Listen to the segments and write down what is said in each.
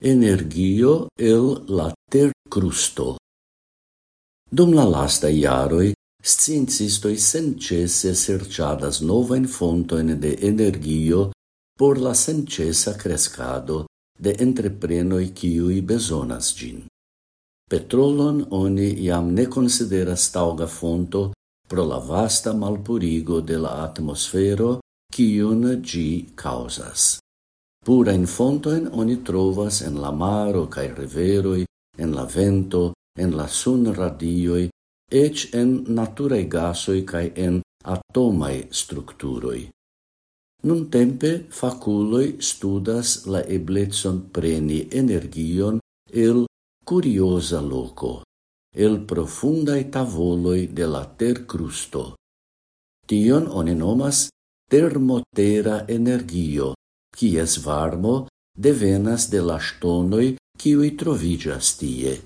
energio el la tercrusto. Dum la lasta iaroi, sciencistoi sencese serciadas novain fontoin de energio por la sencesa crescado de entreprenoi ciui besonas gin. Petrolon oni iam ne consideras tauga fonto pro la vasta malpurigo de la atmosfero cion gi causas. Purajn fontojn oni trovas en la maro kaj riveroi, en la vento, en la sunradioj, ec en naturae gasoi kaj en atomaj Nun tempe faculoi studas la eblecon preni energion el curiosa loco, el profundae tavoloi de la ter crusto. Tion oni nomas termotera energio, kies varmo devenas de la stonoi quiui trovigas tie.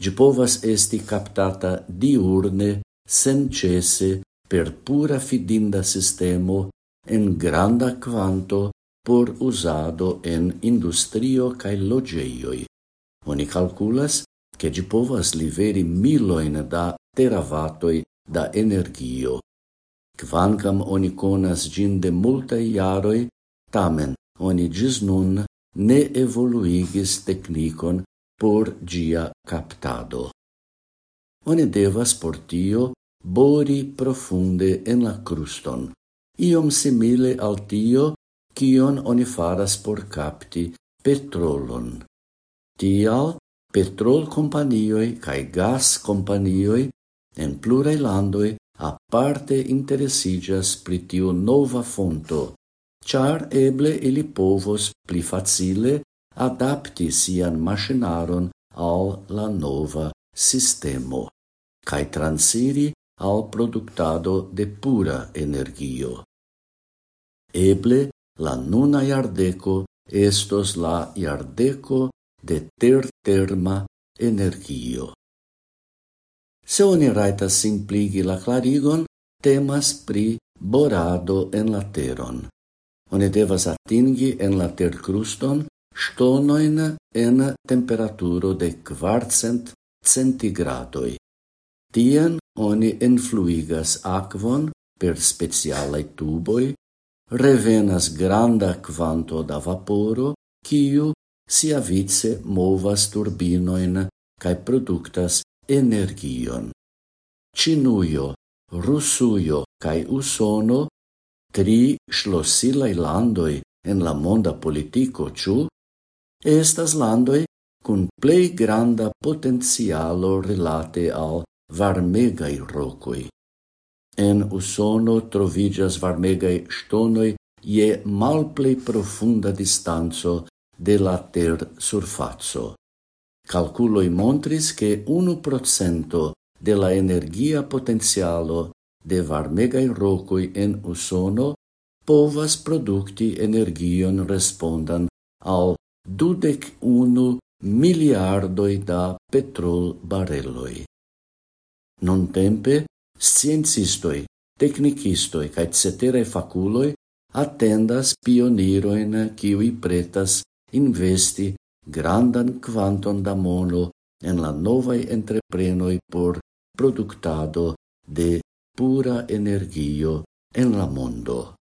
Ĝi povas esti captata diurne, senĉese, per pura fidinda sistemo en granda quanto, por usado en industrio cae logeioi. Oni calculas che gi povas liveri miloin da teravatoi da energio. Quancam oni conas gin de multai iaroi, Tamen, oni gis nun ne evoluigis technicon por gia captado. Oni devas por tio bori profunde en la cruston, iom simile al tio kion oni faras por capti petrolon. Tial, petrol companioi cae gas companioi en plurai landoi aparte interesigas pri tiu nova fonto char eble ili povos pli facile adapti sian machinaron al la nova sistemo, cae transiri al productado de pura energio. Eble la nuna iardeco estos la iardeco de terterma energio. Se oni raitas simpligi la clarigon, temas pri borado en la teron, Oni devas atingi en la terkruston ŝtonoin en temperaturo de kvarcent centigradoj. Tien oni influigas akvon per specialaj tuboj, revenas granda kvanto da vaporo, kiu siavice movas turbinoin kaj produktas energion. Ĉinujo, Rusujo kaj Usono tri schlossilai landoi en la monda politico, ciu, estas landoi cun plei granda potenzialo relate al varmegai rocoi. En Usono trovigas varmegai shtonoi je malplei profunda distanzo de la ter surfazzo. Calculoi montris che 1% de la energia potenzialo de varmegai rocoi en Usono povas producti energion respondan al dudec unu miliardoi da petrol barelloi. Non tempe, sciencistoi, tecnicistoi ca ceterae faculoi attendas pioniroin kiwi pretas investi grandan quanton da mono en la novai entreprenoi por productado de pura energio en la mondo.